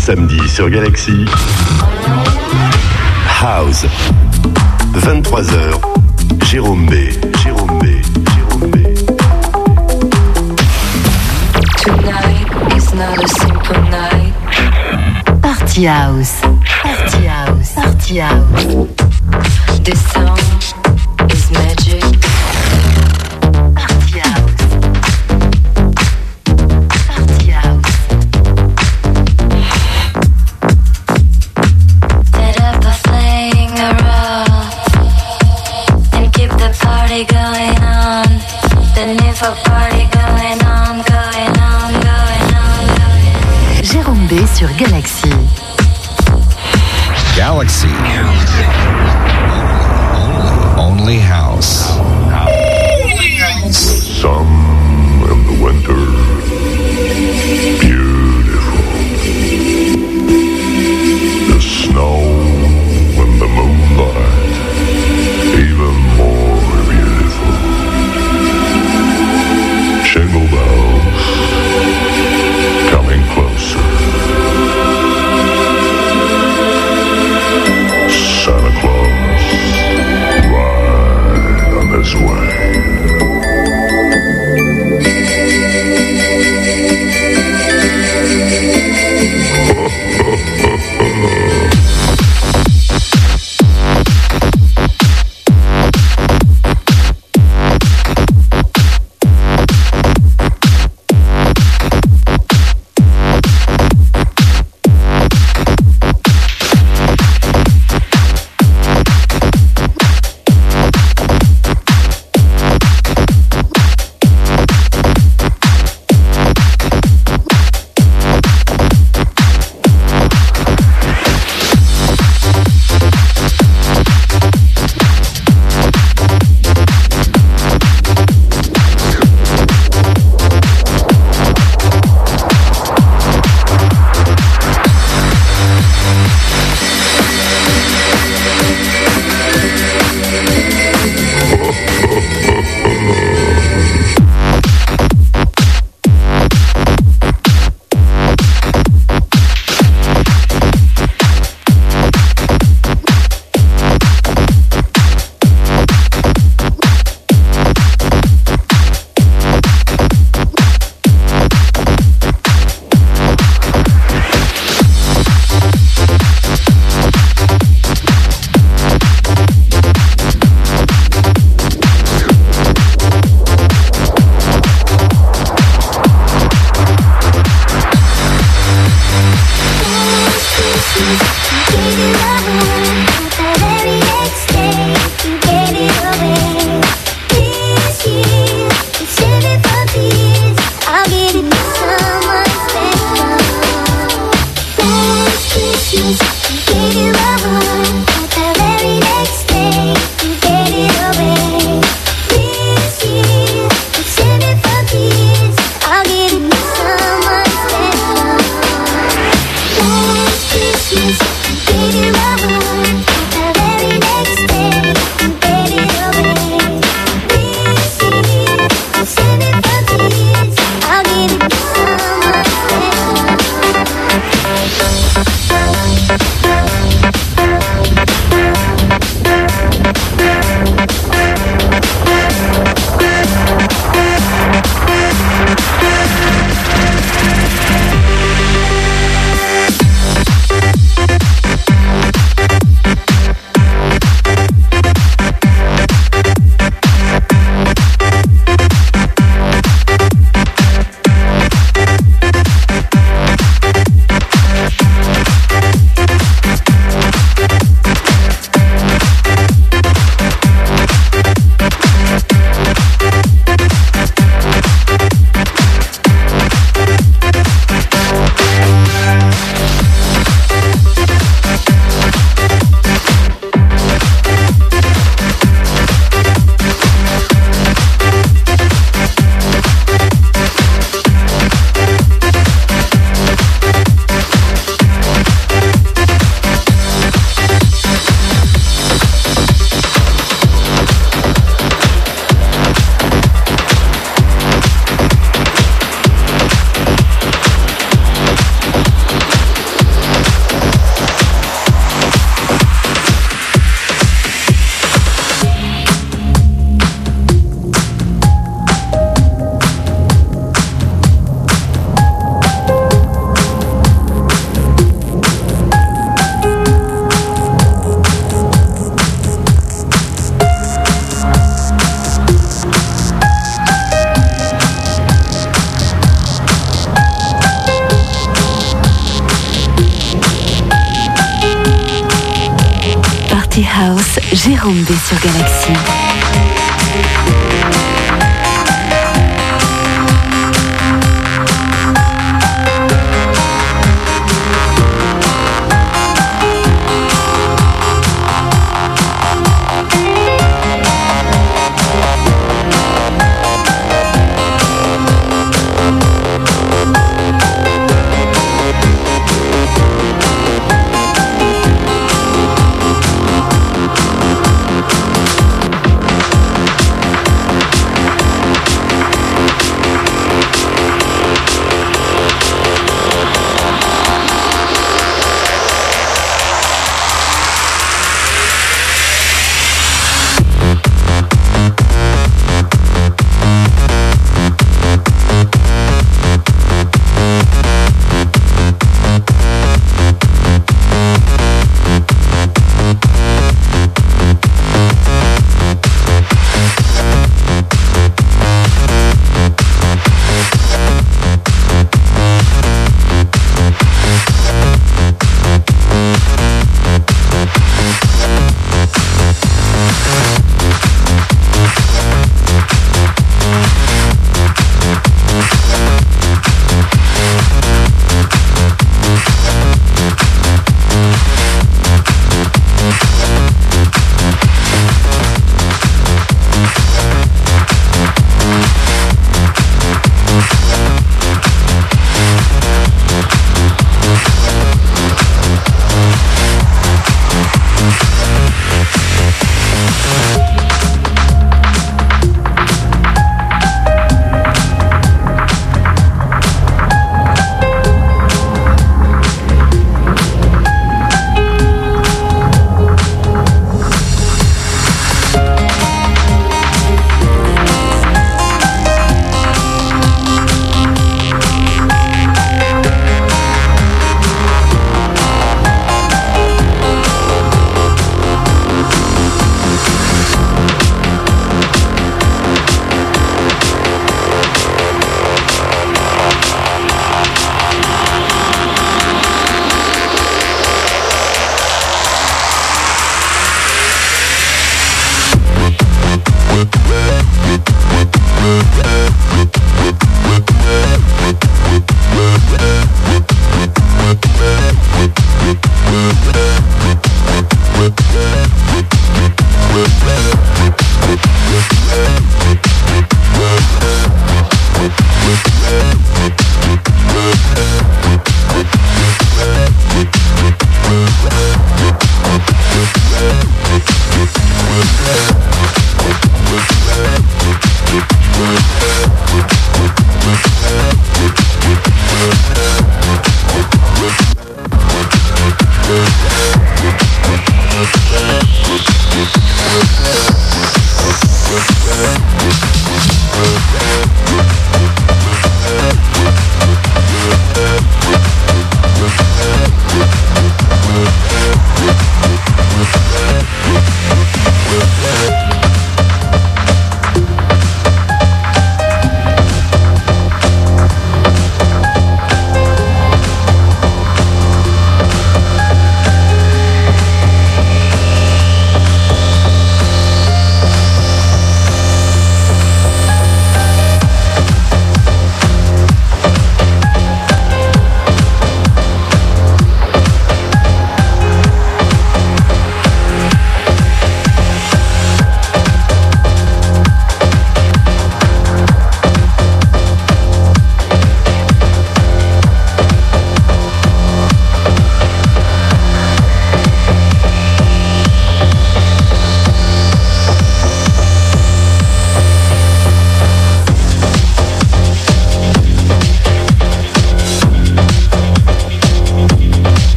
samedi sur Galaxy. House. 23h. Jérôme B. Jérôme B. Jérôme B. Tonight is not a simple night. Party House. Party House. Party House. The galaxy.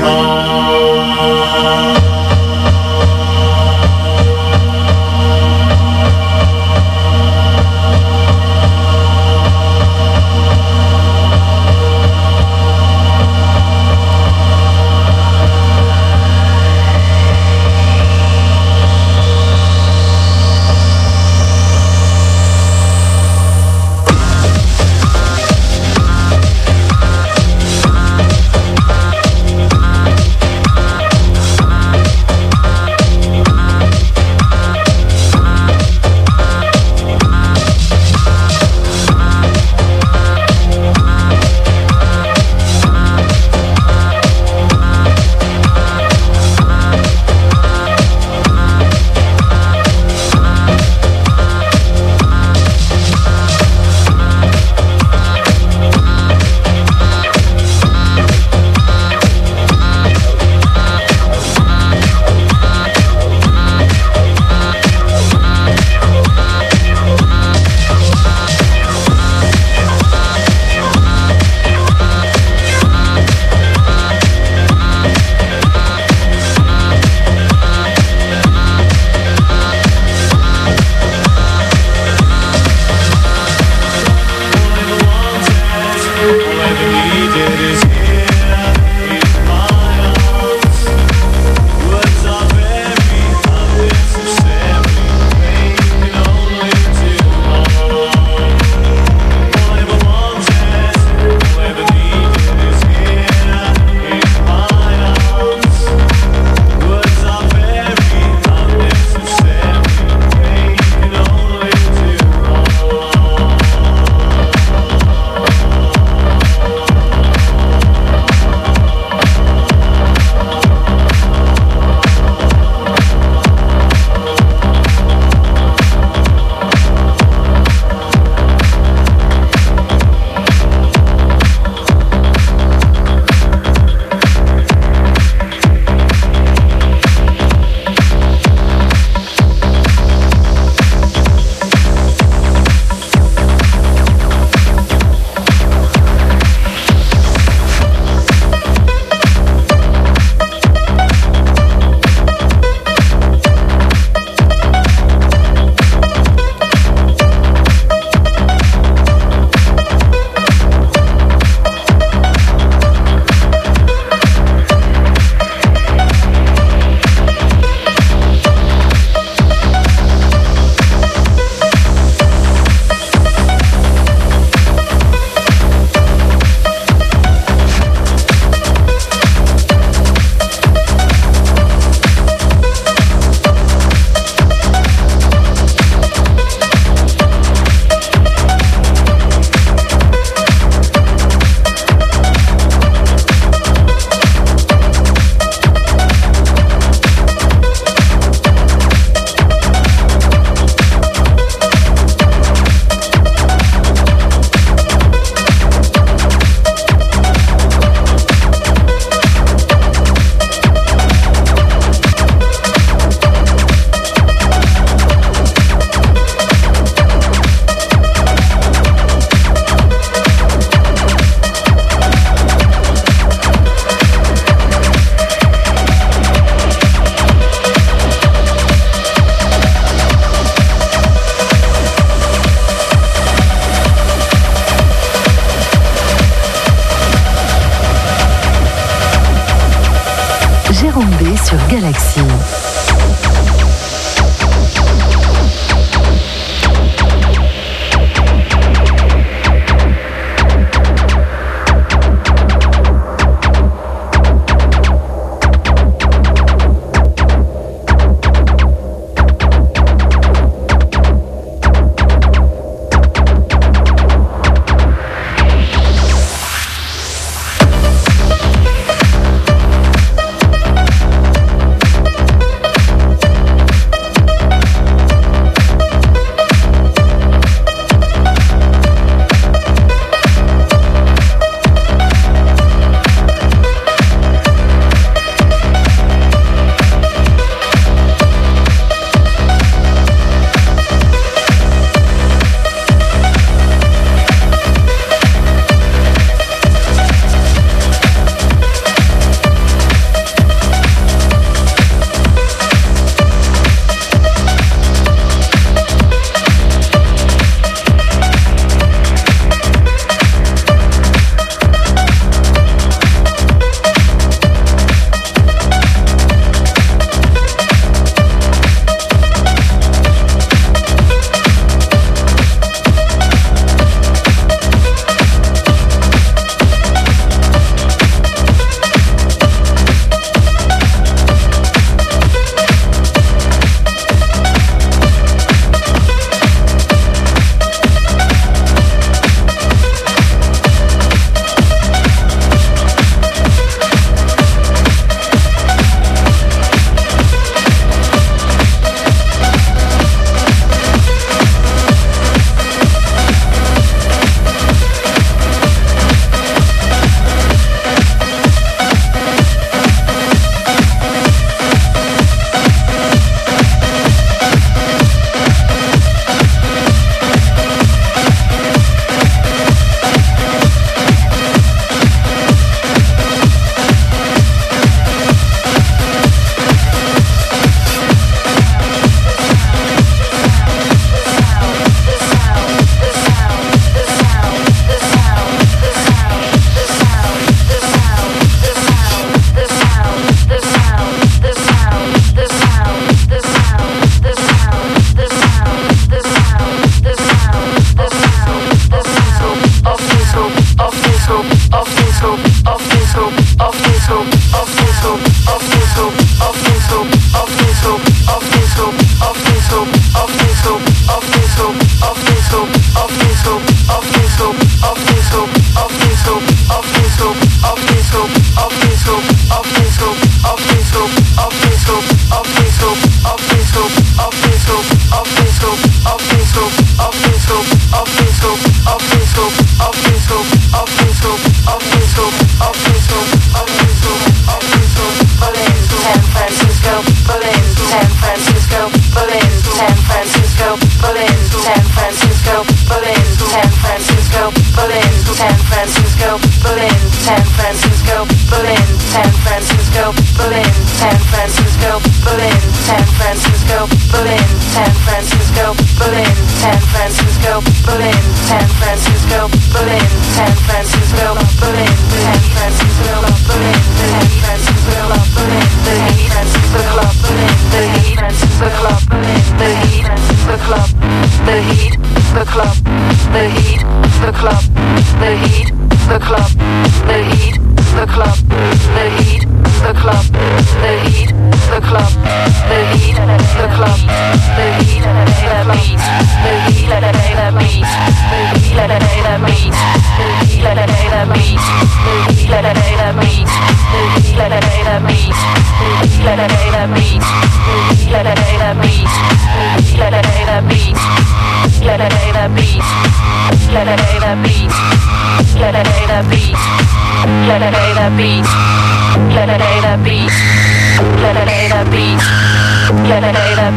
home.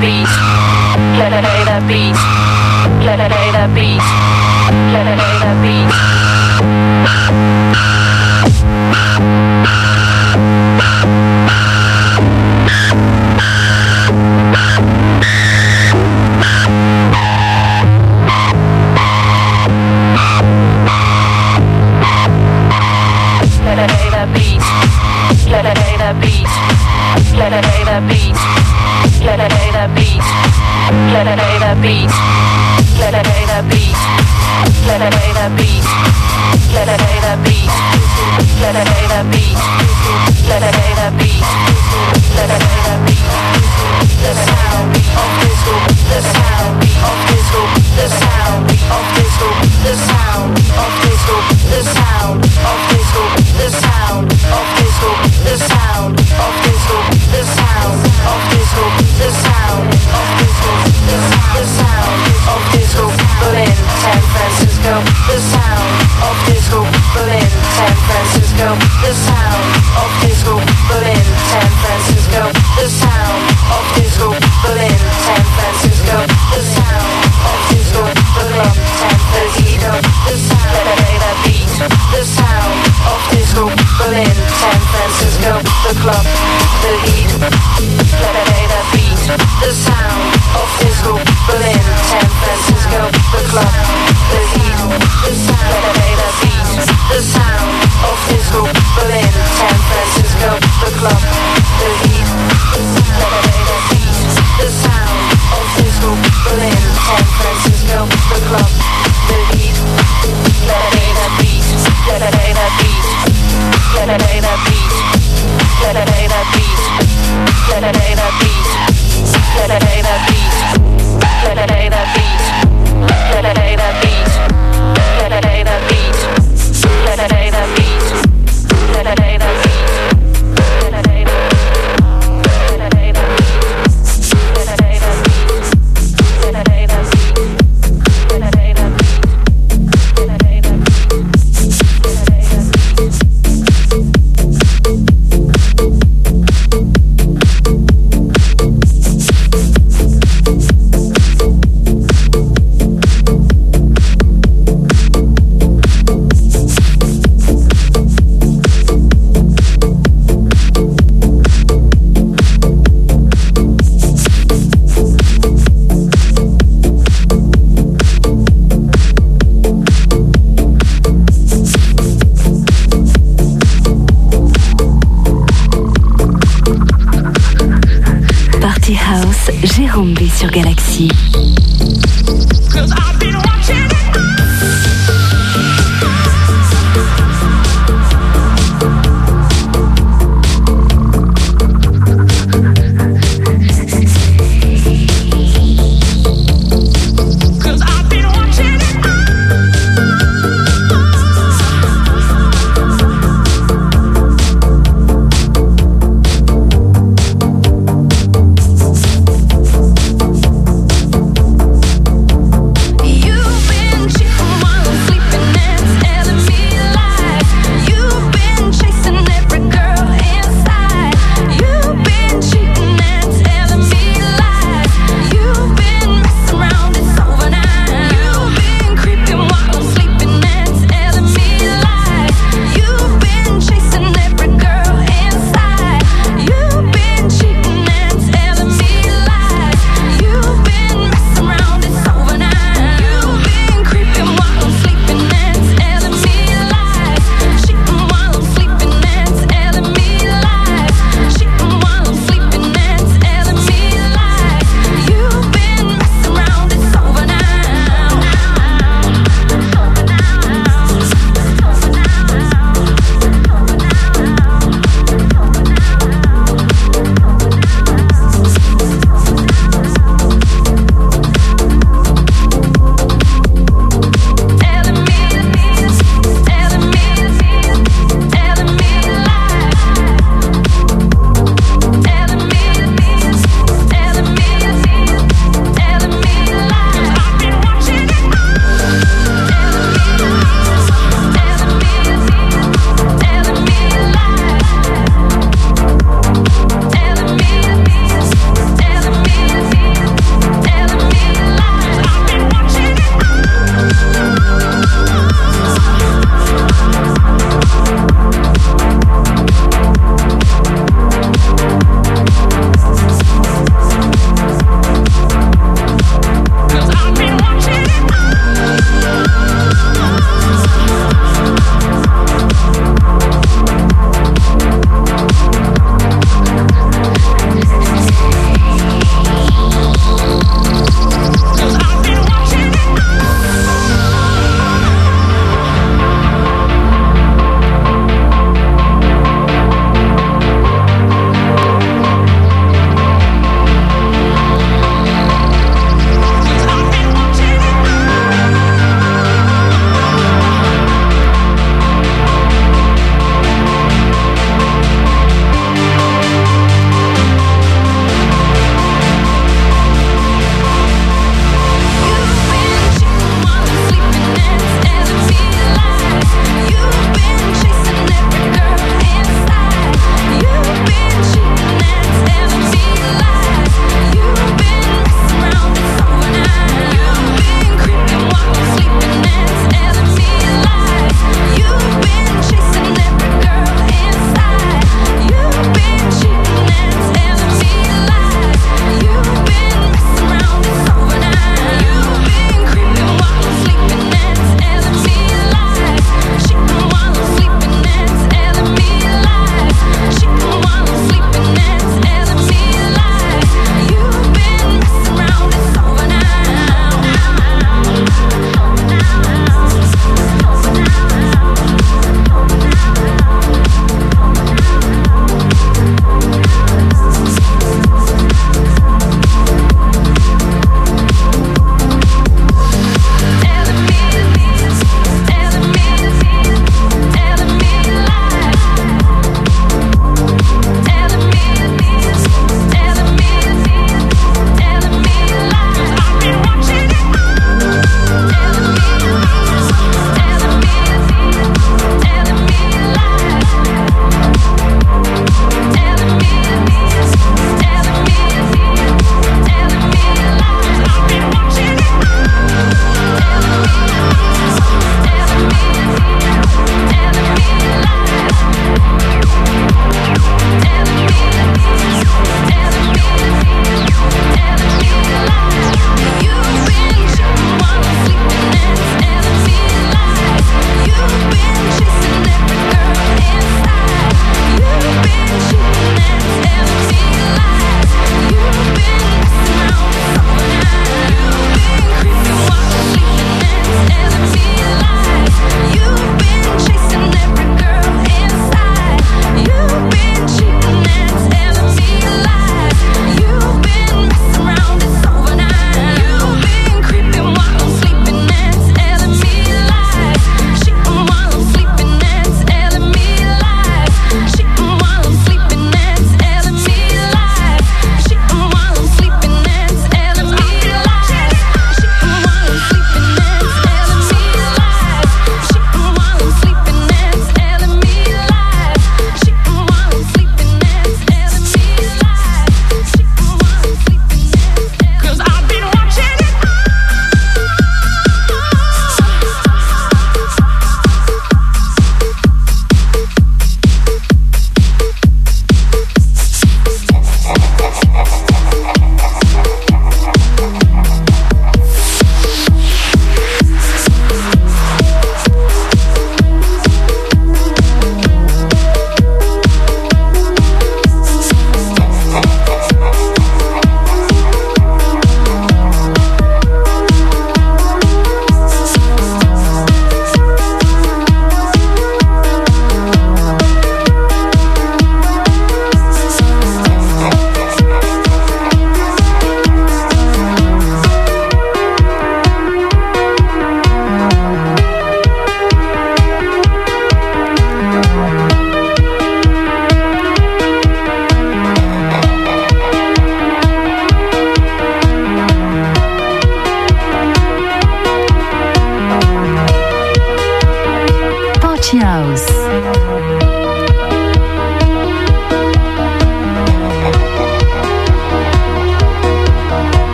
beat. Play that beat. Play that beat. Play that beat. beat let it in a beat let it beat let it beat let it beat J'ai Jérôme B sur Galaxy.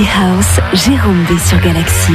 House, Jérôme B sur Galaxy.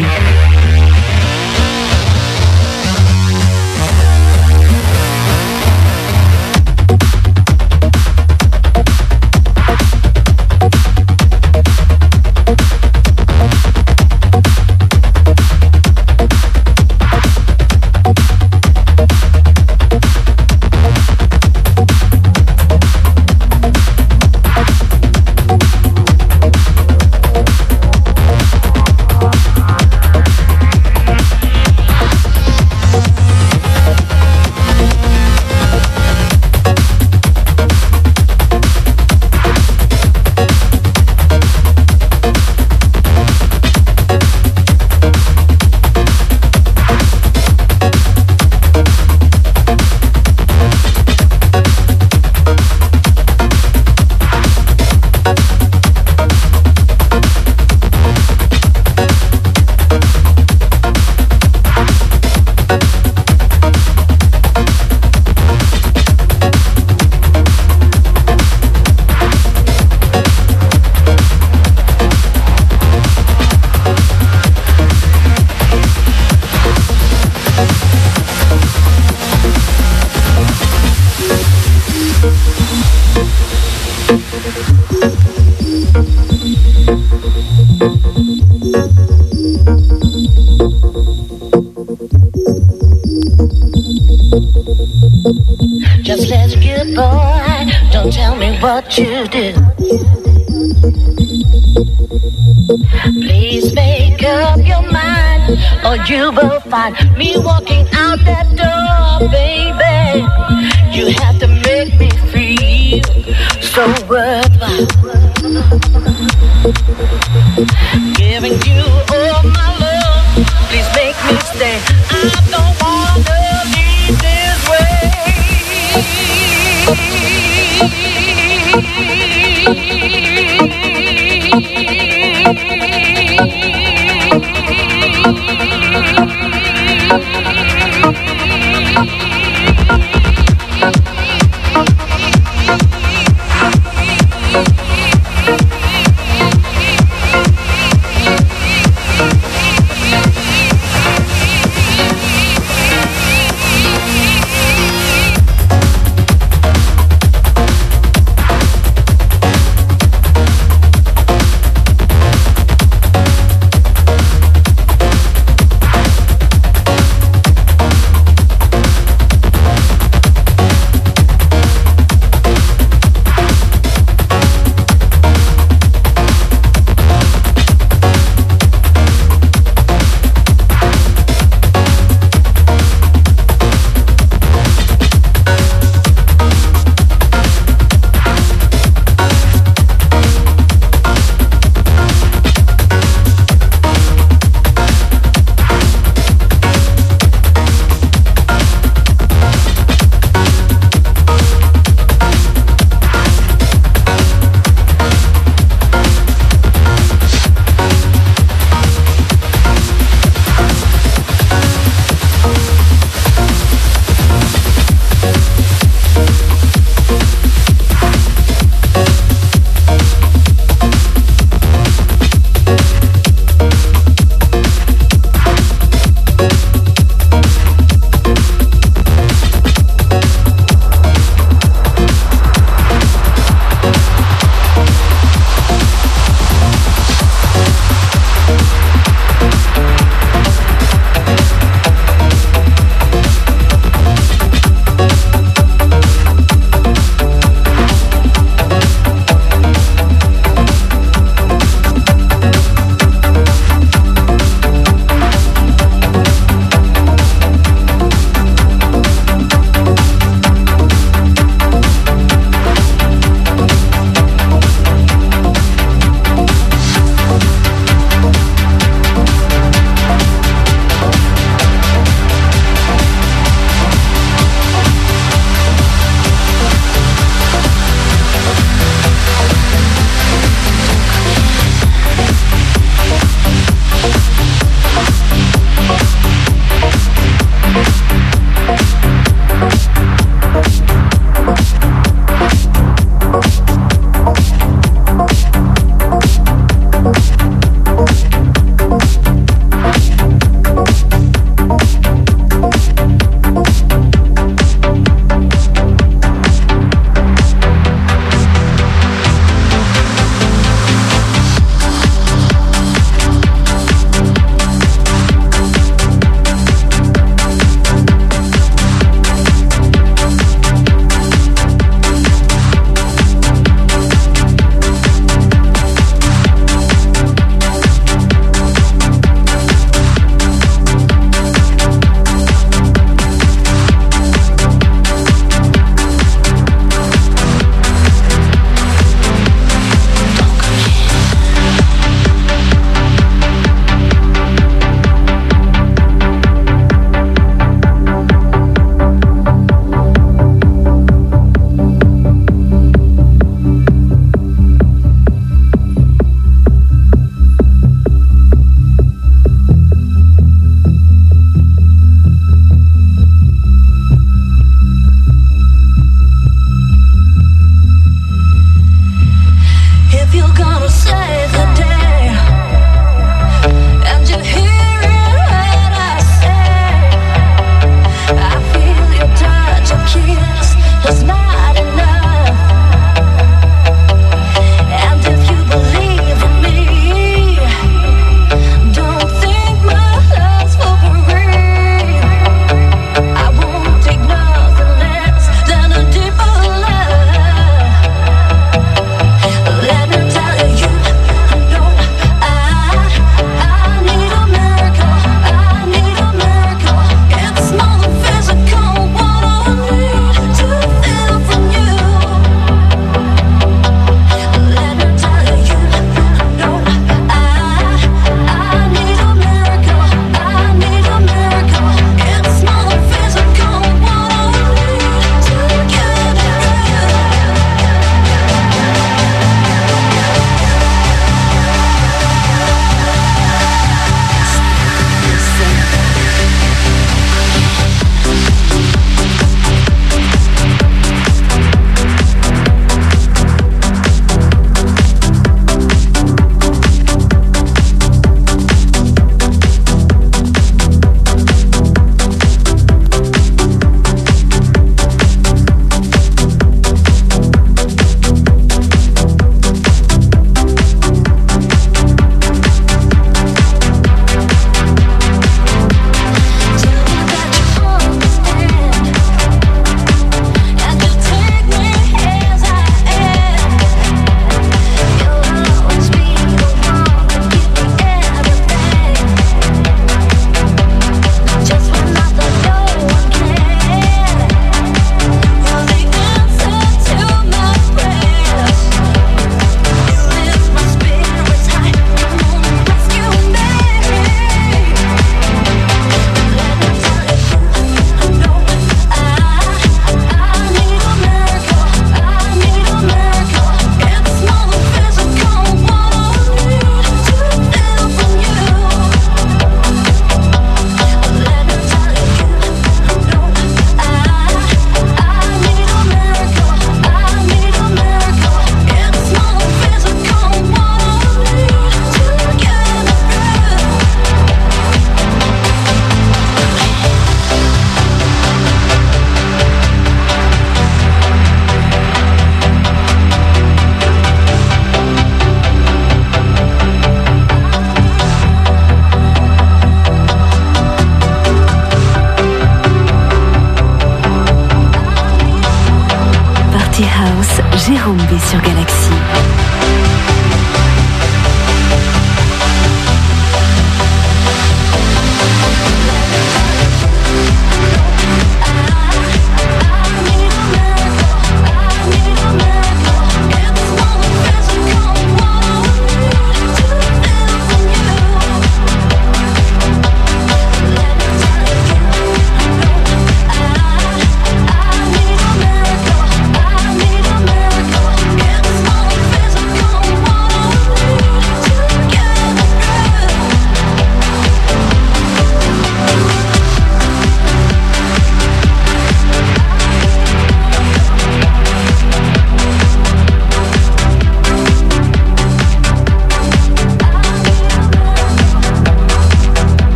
You will find me walking out that door, baby. You have to make me feel so worthwhile.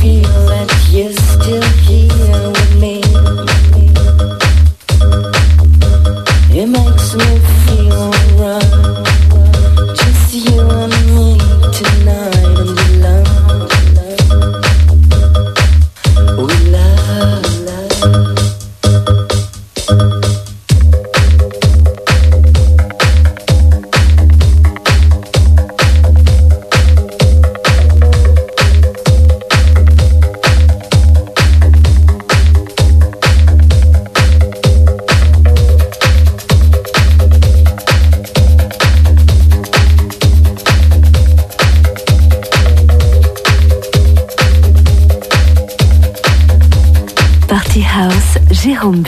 feel that you're still here with me.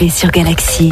Sur Galaxy.